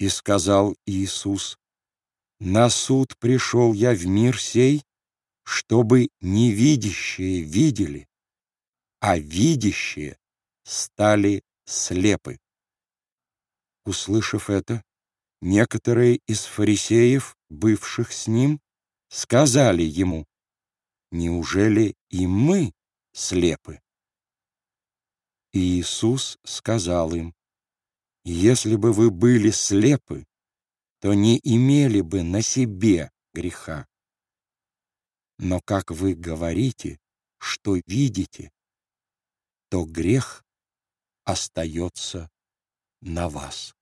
И сказал Иисус, «На суд пришел я в мир сей, чтобы невидящие видели, а видящие стали слепы». Услышав это, некоторые из фарисеев, бывших с ним, сказали ему, «Неужели и мы слепы?» Иисус сказал им, «Если бы вы были слепы, то не имели бы на себе греха. Но как вы говорите, что видите, то грех остается на вас».